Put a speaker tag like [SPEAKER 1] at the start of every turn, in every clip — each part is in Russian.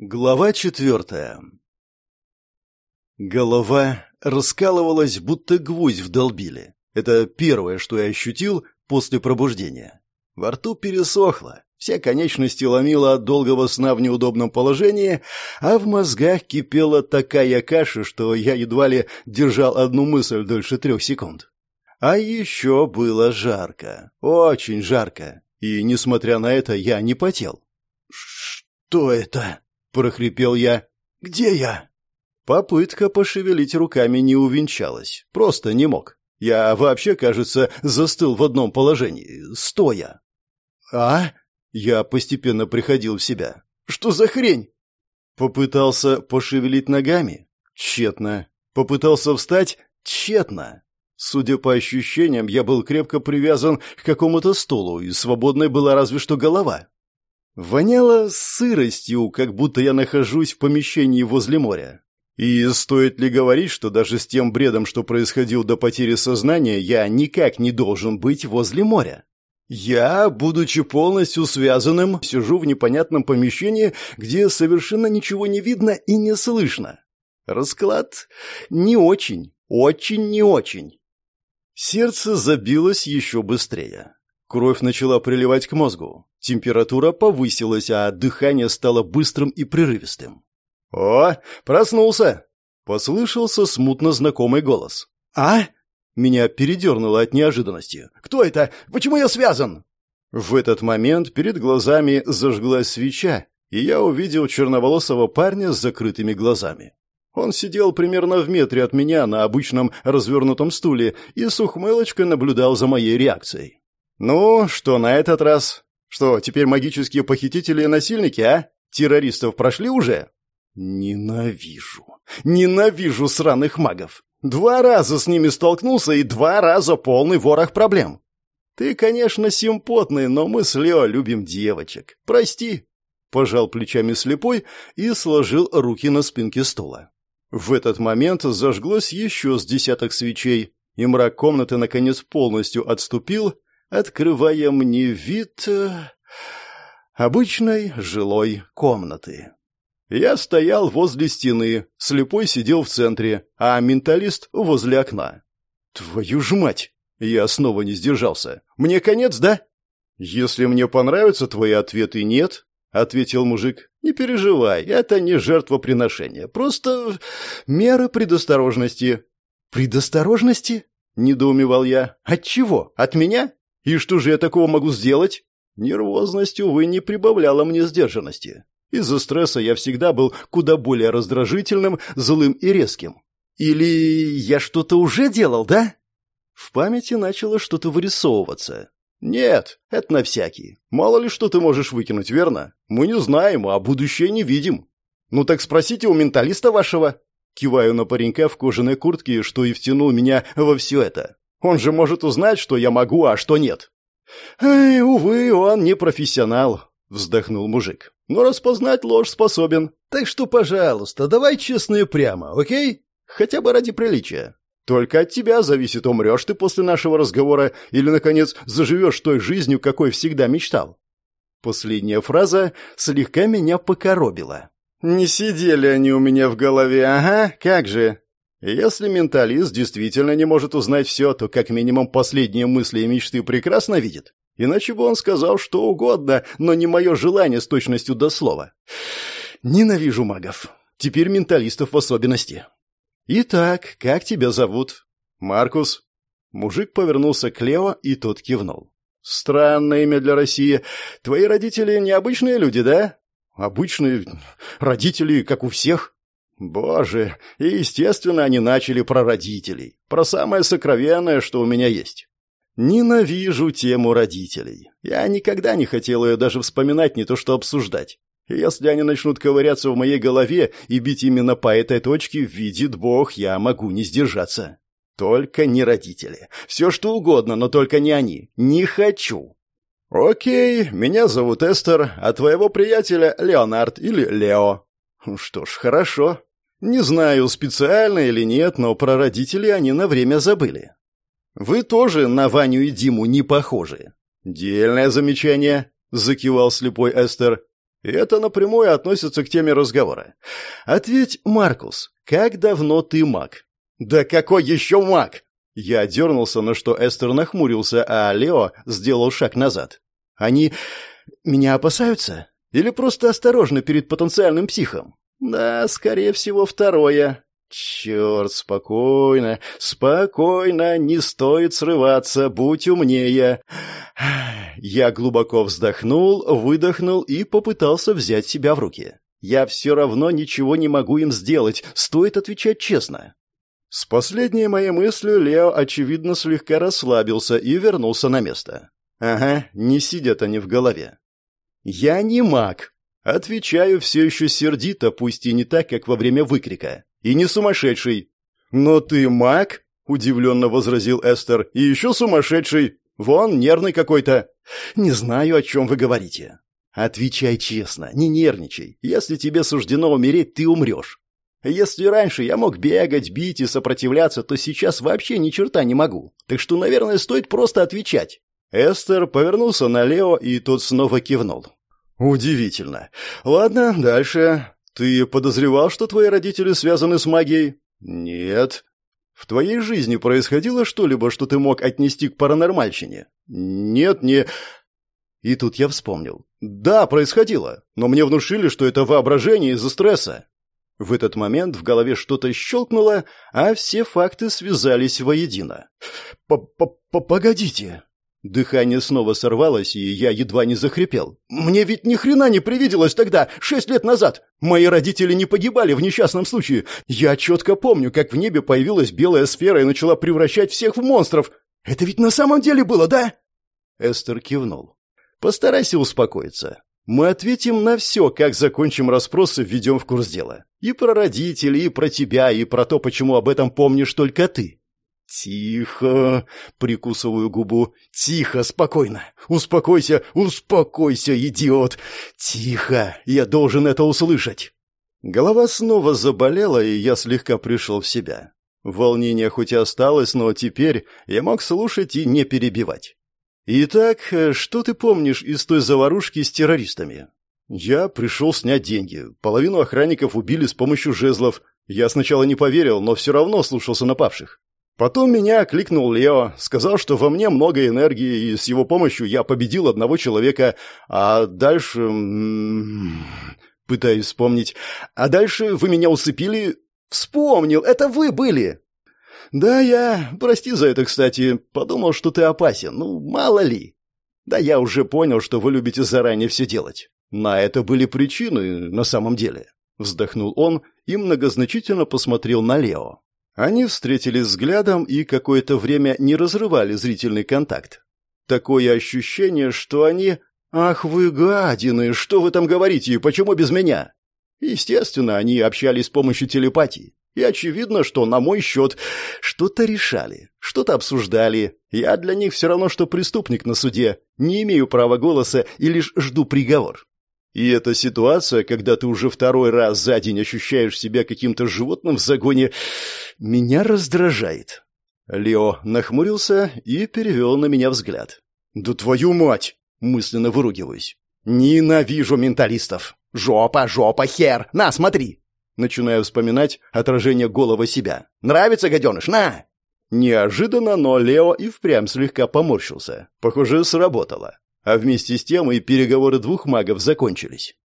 [SPEAKER 1] Глава четвертая Голова раскалывалась, будто гвоздь вдолбили. Это первое, что я ощутил после пробуждения. Во рту пересохло, все конечности ломило от долгого сна в неудобном положении, а в мозгах кипела такая каша, что я едва ли держал одну мысль дольше трех секунд. А еще было жарко, очень жарко, и, несмотря на это, я не потел. «Что это?» — прохрипел я. «Где я?» Попытка пошевелить руками не увенчалась. Просто не мог. Я вообще, кажется, застыл в одном положении, стоя. «А?» Я постепенно приходил в себя. «Что за хрень?» Попытался пошевелить ногами? Тщетно. Попытался встать? Тщетно. Судя по ощущениям, я был крепко привязан к какому-то стулу, и свободной была разве что голова. Воняло сыростью, как будто я нахожусь в помещении возле моря. И стоит ли говорить, что даже с тем бредом, что происходил до потери сознания, я никак не должен быть возле моря? Я, будучи полностью связанным, сижу в непонятном помещении, где совершенно ничего не видно и не слышно. Расклад не очень, очень не очень. Сердце забилось еще быстрее. Кровь начала приливать к мозгу. Температура повысилась, а дыхание стало быстрым и прерывистым. «О, проснулся!» — послышался смутно знакомый голос. «А?» — меня передернуло от неожиданности. «Кто это? Почему я связан?» В этот момент перед глазами зажглась свеча, и я увидел черноволосого парня с закрытыми глазами. Он сидел примерно в метре от меня на обычном развернутом стуле и с ухмылочкой наблюдал за моей реакцией. «Ну, что на этот раз? Что, теперь магические похитители и насильники, а? Террористов прошли уже?» «Ненавижу. Ненавижу сраных магов. Два раза с ними столкнулся и два раза полный ворох проблем. Ты, конечно, симпотный, но мы с Лео любим девочек. Прости». Пожал плечами слепой и сложил руки на спинке стула. В этот момент зажглось еще с десяток свечей, и мрак комнаты наконец полностью отступил, открывая мне вид э, обычной жилой комнаты. Я стоял возле стены, слепой сидел в центре, а менталист возле окна. «Твою ж мать!» Я снова не сдержался. «Мне конец, да?» «Если мне понравятся твои ответы, нет», — ответил мужик. «Не переживай, это не жертвоприношение, просто меры предосторожности». «Предосторожности?» — недоумевал я. «От чего? От меня? И что же я такого могу сделать? Нервозность, увы, не прибавляла мне сдержанности. Из-за стресса я всегда был куда более раздражительным, злым и резким. Или я что-то уже делал, да? В памяти начало что-то вырисовываться. Нет, это на всякий. Мало ли что ты можешь выкинуть, верно? Мы не знаем, а будущее не видим. Ну так спросите у менталиста вашего. Киваю на паренька в кожаной куртке, что и втянул меня во все это. Он же может узнать, что я могу, а что нет. Эй, увы, он не профессионал, вздохнул мужик. Но распознать ложь способен. Так что, пожалуйста, давай честно и прямо, окей? Хотя бы ради приличия. Только от тебя зависит, умрешь ты после нашего разговора или, наконец, заживешь той жизнью, какой всегда мечтал. Последняя фраза слегка меня покоробила. Не сидели они у меня в голове, ага, как же. Если менталист действительно не может узнать все, то как минимум последние мысли и мечты прекрасно видит. Иначе бы он сказал что угодно, но не мое желание с точностью до слова. Ненавижу магов. Теперь менталистов в особенности. Итак, как тебя зовут? Маркус. Мужик повернулся к Лео, и тот кивнул. Странное имя для России. Твои родители необычные люди, да? Обычные родители, как у всех. Боже, и, естественно, они начали про родителей, про самое сокровенное, что у меня есть. Ненавижу тему родителей. Я никогда не хотел ее даже вспоминать, не то что обсуждать. если они начнут ковыряться в моей голове и бить именно по этой точке, видит Бог, я могу не сдержаться. Только не родители. Все что угодно, но только не они. Не хочу. Окей, меня зовут Эстер, а твоего приятеля Леонард или Лео. Что ж, хорошо. Не знаю, специально или нет, но про родителей они на время забыли. Вы тоже на Ваню и Диму не похожи. Дельное замечание, закивал слепой Эстер. Это напрямую относится к теме разговора. Ответь, Маркус, как давно ты маг? Да какой еще маг? Я дернулся, на что Эстер нахмурился, а Лео сделал шаг назад. Они меня опасаются? Или просто осторожны перед потенциальным психом? Да, скорее всего, второе. Черт, спокойно, спокойно, не стоит срываться, будь умнее. Я глубоко вздохнул, выдохнул и попытался взять себя в руки. Я все равно ничего не могу им сделать, стоит отвечать честно. С последней моей мыслью Лео, очевидно, слегка расслабился и вернулся на место. Ага, не сидят они в голове. «Я не маг», Отвечаю все еще сердито, пусть и не так, как во время выкрика. И не сумасшедший. «Но ты маг?» — удивленно возразил Эстер. «И еще сумасшедший. Вон, нервный какой-то». «Не знаю, о чем вы говорите». «Отвечай честно, не нервничай. Если тебе суждено умереть, ты умрешь. Если раньше я мог бегать, бить и сопротивляться, то сейчас вообще ни черта не могу. Так что, наверное, стоит просто отвечать». Эстер повернулся на Лео, и тот снова кивнул. Удивительно. Ладно, дальше. Ты подозревал, что твои родители связаны с магией? Нет. В твоей жизни происходило что-либо, что ты мог отнести к паранормальщине? Нет, не... И тут я вспомнил. Да, происходило, но мне внушили, что это воображение из-за стресса. В этот момент в голове что-то щелкнуло, а все факты связались воедино. «П-п-погодите», Дыхание снова сорвалось, и я едва не захрипел. «Мне ведь ни хрена не привиделось тогда, шесть лет назад! Мои родители не погибали в несчастном случае! Я четко помню, как в небе появилась белая сфера и начала превращать всех в монстров! Это ведь на самом деле было, да?» Эстер кивнул. «Постарайся успокоиться. Мы ответим на все, как закончим расспросы, введем в курс дела. И про родителей, и про тебя, и про то, почему об этом помнишь только ты. «Тихо!» — прикусываю губу. «Тихо, спокойно! Успокойся, успокойся, идиот! Тихо! Я должен это услышать!» Голова снова заболела, и я слегка пришел в себя. Волнение хоть и осталось, но теперь я мог слушать и не перебивать. «Итак, что ты помнишь из той заварушки с террористами?» «Я пришел снять деньги. Половину охранников убили с помощью жезлов. Я сначала не поверил, но все равно слушался напавших. Потом меня кликнул Лео, сказал, что во мне много энергии, и с его помощью я победил одного человека, а дальше... Пытаюсь вспомнить. А дальше вы меня усыпили... Вспомнил, это вы были! Да, я... Прости за это, кстати. Подумал, что ты опасен. Ну, мало ли. Да я уже понял, что вы любите заранее все делать. На это были причины, на самом деле. Вздохнул он и многозначительно посмотрел на Лео. Они встретились взглядом и какое-то время не разрывали зрительный контакт. Такое ощущение, что они... «Ах вы гадины, что вы там говорите почему без меня?» Естественно, они общались с помощью телепатии. И очевидно, что на мой счет что-то решали, что-то обсуждали. Я для них все равно, что преступник на суде. Не имею права голоса и лишь жду приговор. И эта ситуация, когда ты уже второй раз за день ощущаешь себя каким-то животным в загоне, меня раздражает. Лео нахмурился и перевел на меня взгляд. «Да твою мать!» — мысленно выругиваюсь. «Ненавижу менталистов! Жопа, жопа, хер! На, смотри!» Начинаю вспоминать отражение голого себя. «Нравится, гаденыш? На!» Неожиданно, но Лео и впрямь слегка поморщился. Похоже, сработало а вместе с тем и переговоры двух магов закончились.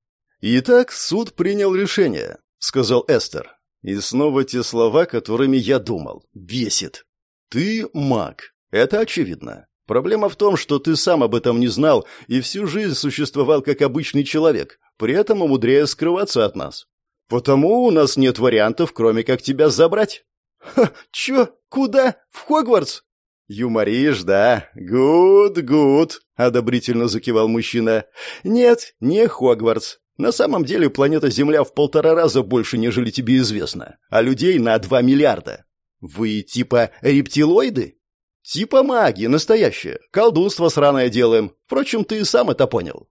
[SPEAKER 1] «Итак, суд принял решение», — сказал Эстер. И снова те слова, которыми я думал. Бесит. «Ты маг. Это очевидно. Проблема в том, что ты сам об этом не знал и всю жизнь существовал как обычный человек, при этом умудряясь скрываться от нас. Потому у нас нет вариантов, кроме как тебя забрать». «Ха, чё? Куда? В Хогвартс?» «Юморишь, да? Гуд, гуд!» — одобрительно закивал мужчина. «Нет, не Хогвартс. На самом деле планета Земля в полтора раза больше, нежели тебе известно, а людей на два миллиарда. Вы типа рептилоиды? Типа маги, настоящие. Колдунство сраное делаем. Впрочем, ты и сам это понял».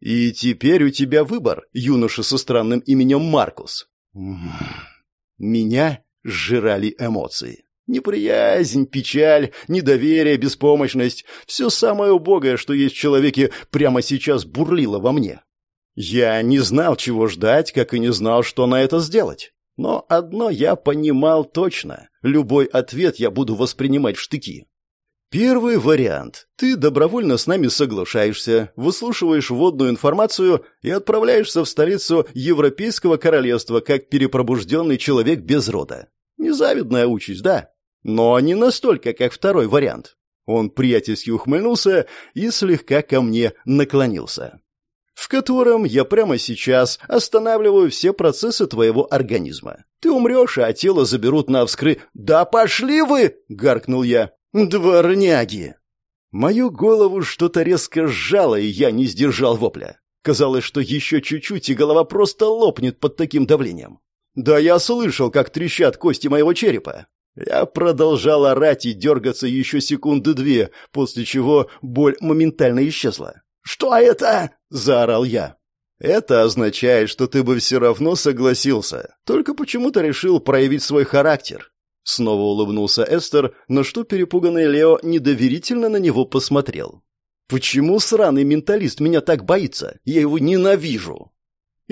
[SPEAKER 1] «И теперь у тебя выбор, юноша со странным именем Маркус». Меня сжирали эмоции. Неприязнь, печаль, недоверие, беспомощность — все самое убогое, что есть в человеке, прямо сейчас бурлило во мне. Я не знал, чего ждать, как и не знал, что на это сделать. Но одно я понимал точно. Любой ответ я буду воспринимать в штыки. Первый вариант. Ты добровольно с нами соглашаешься, выслушиваешь вводную информацию и отправляешься в столицу Европейского королевства как перепробужденный человек без рода. Незавидная участь, да? Но не настолько, как второй вариант. Он приятельски ухмыльнулся и слегка ко мне наклонился. В котором я прямо сейчас останавливаю все процессы твоего организма. Ты умрешь, а тело заберут на вскры... «Да пошли вы!» — гаркнул я. «Дворняги!» Мою голову что-то резко сжало, и я не сдержал вопля. Казалось, что еще чуть-чуть, и голова просто лопнет под таким давлением. Да я слышал, как трещат кости моего черепа. Я продолжал орать и дергаться еще секунды две, после чего боль моментально исчезла. «Что это?» — заорал я. «Это означает, что ты бы все равно согласился, только почему-то решил проявить свой характер. Снова улыбнулся Эстер, но что перепуганный Лео недоверительно на него посмотрел. «Почему сраный менталист меня так боится? Я его ненавижу!»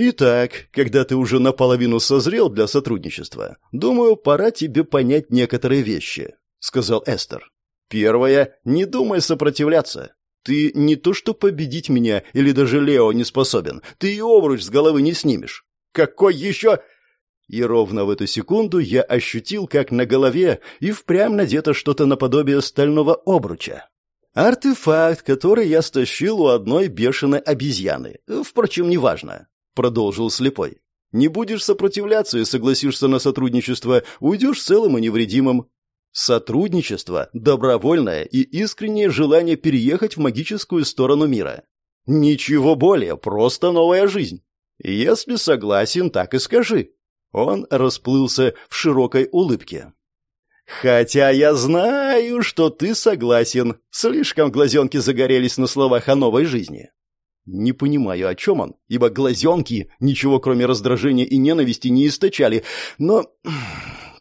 [SPEAKER 1] «Итак, когда ты уже наполовину созрел для сотрудничества, думаю, пора тебе понять некоторые вещи», — сказал Эстер. «Первое — не думай сопротивляться. Ты не то что победить меня или даже Лео не способен, ты и обруч с головы не снимешь». «Какой еще...» И ровно в эту секунду я ощутил, как на голове и впрямь надето что-то наподобие стального обруча. Артефакт, который я стащил у одной бешеной обезьяны. Впрочем, неважно, продолжил слепой. Не будешь сопротивляться и согласишься на сотрудничество, уйдешь целым и невредимым. Сотрудничество – добровольное и искреннее желание переехать в магическую сторону мира. Ничего более, просто новая жизнь. Если согласен, так и скажи. Он расплылся в широкой улыбке. «Хотя я знаю, что ты согласен. Слишком глазенки загорелись на словах о новой жизни». Не понимаю, о чем он, ибо глазенки ничего кроме раздражения и ненависти не источали. Но,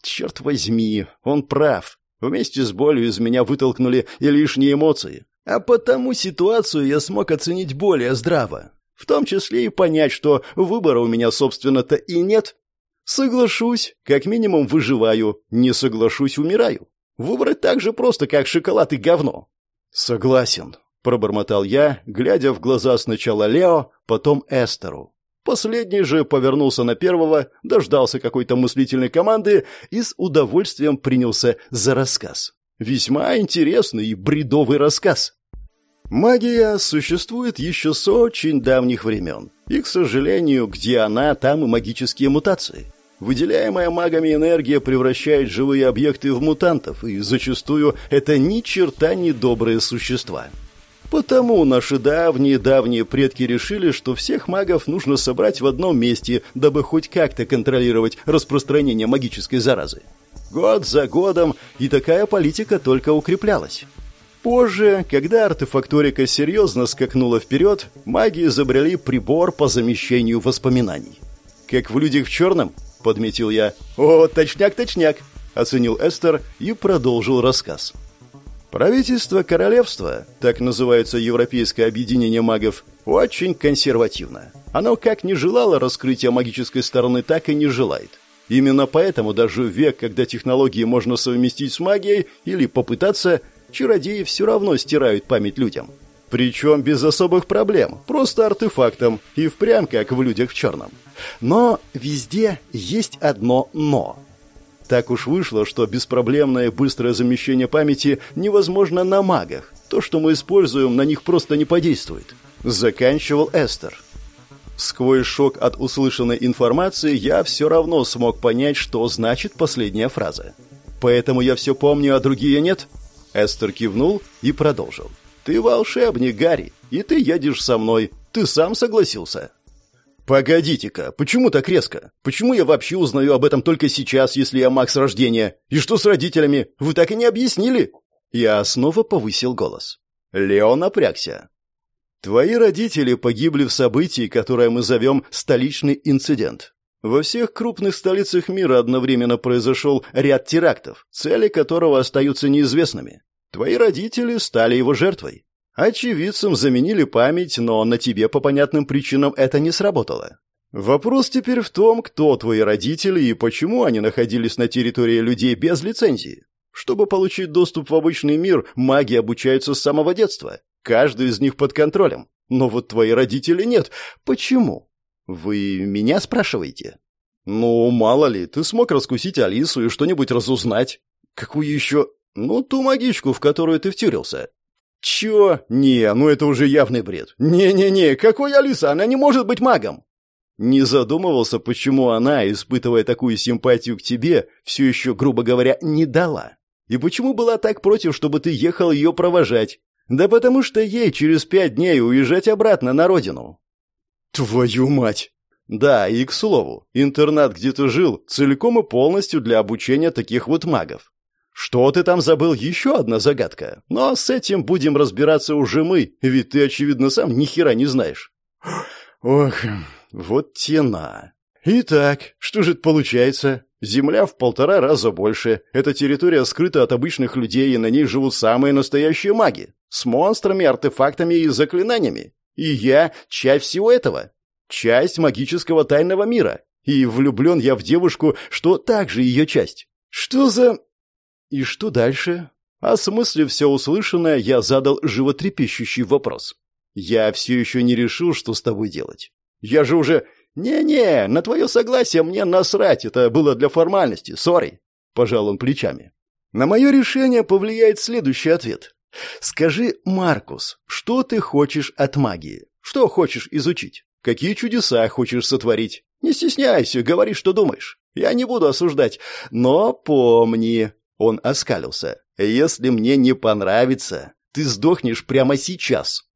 [SPEAKER 1] черт возьми, он прав. Вместе с болью из меня вытолкнули и лишние эмоции. А потому ситуацию я смог оценить более здраво. В том числе и понять, что выбора у меня, собственно-то, и нет, Соглашусь, как минимум выживаю, не соглашусь, умираю. Выбрать так же просто, как шоколад и говно. Согласен, пробормотал я, глядя в глаза сначала Лео, потом Эстеру. Последний же повернулся на первого, дождался какой-то мыслительной команды и с удовольствием принялся за рассказ. Весьма интересный и бредовый рассказ. Магия существует еще с очень давних времен. И, к сожалению, где она, там и магические мутации. Выделяемая магами энергия превращает живые объекты в мутантов, и зачастую это ни черта не добрые существа. Потому наши давние-давние предки решили, что всех магов нужно собрать в одном месте, дабы хоть как-то контролировать распространение магической заразы. Год за годом и такая политика только укреплялась. Позже, когда артефакторика серьезно скакнула вперед, маги изобрели прибор по замещению воспоминаний. Как в «Людях в черном», — подметил я. «О, точняк-точняк!» — оценил Эстер и продолжил рассказ. Правительство королевства, так называется Европейское объединение магов, очень консервативно. Оно как не желало раскрытия магической стороны, так и не желает. Именно поэтому даже в век, когда технологии можно совместить с магией или попытаться, чародеи все равно стирают память людям. Причем без особых проблем, просто артефактом, и впрямь как в людях в черном. Но везде есть одно «но». Так уж вышло, что беспроблемное быстрое замещение памяти невозможно на магах. То, что мы используем, на них просто не подействует. Заканчивал Эстер. Сквозь шок от услышанной информации я все равно смог понять, что значит последняя фраза. «Поэтому я все помню, а другие нет?» Эстер кивнул и продолжил. «Ты волшебник, Гарри, и ты едешь со мной. Ты сам согласился?» «Погодите-ка, почему так резко? Почему я вообще узнаю об этом только сейчас, если я маг с рождения? И что с родителями? Вы так и не объяснили?» Я снова повысил голос. Лео напрягся. «Твои родители погибли в событии, которое мы зовем «столичный инцидент». Во всех крупных столицах мира одновременно произошел ряд терактов, цели которого остаются неизвестными. Твои родители стали его жертвой. Очевидцам заменили память, но на тебе по понятным причинам это не сработало. Вопрос теперь в том, кто твои родители и почему они находились на территории людей без лицензии. Чтобы получить доступ в обычный мир, маги обучаются с самого детства. Каждый из них под контролем. Но вот твои родители нет. Почему? Вы меня спрашиваете? Ну, мало ли, ты смог раскусить Алису и что-нибудь разузнать. Какую еще? Ну, ту магичку, в которую ты втюрился. Чё? Не, ну это уже явный бред. Не-не-не, какой Алиса? Она не может быть магом. Не задумывался, почему она, испытывая такую симпатию к тебе, все еще, грубо говоря, не дала. И почему была так против, чтобы ты ехал ее провожать? Да потому что ей через пять дней уезжать обратно на родину. Твою мать! Да, и к слову, интернат, где ты жил, целиком и полностью для обучения таких вот магов. Что ты там забыл? Еще одна загадка. Но с этим будем разбираться уже мы, ведь ты, очевидно, сам ни хера не знаешь. Ох, вот тена. Итак, что же это получается? Земля в полтора раза больше. Эта территория скрыта от обычных людей, и на ней живут самые настоящие маги. С монстрами, артефактами и заклинаниями. И я часть всего этого. Часть магического тайного мира. И влюблен я в девушку, что также ее часть. Что за... И что дальше? Осмыслив все услышанное, я задал животрепещущий вопрос. Я все еще не решил, что с тобой делать. Я же уже... «Не-не, на твое согласие мне насрать, это было для формальности, сори», — пожал он плечами. На мое решение повлияет следующий ответ. «Скажи, Маркус, что ты хочешь от магии? Что хочешь изучить? Какие чудеса хочешь сотворить? Не стесняйся, говори, что думаешь. Я не буду осуждать, но помни, он оскалился. «Если мне не понравится, ты сдохнешь прямо сейчас».